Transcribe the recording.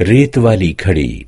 रेत वाली खड़ी।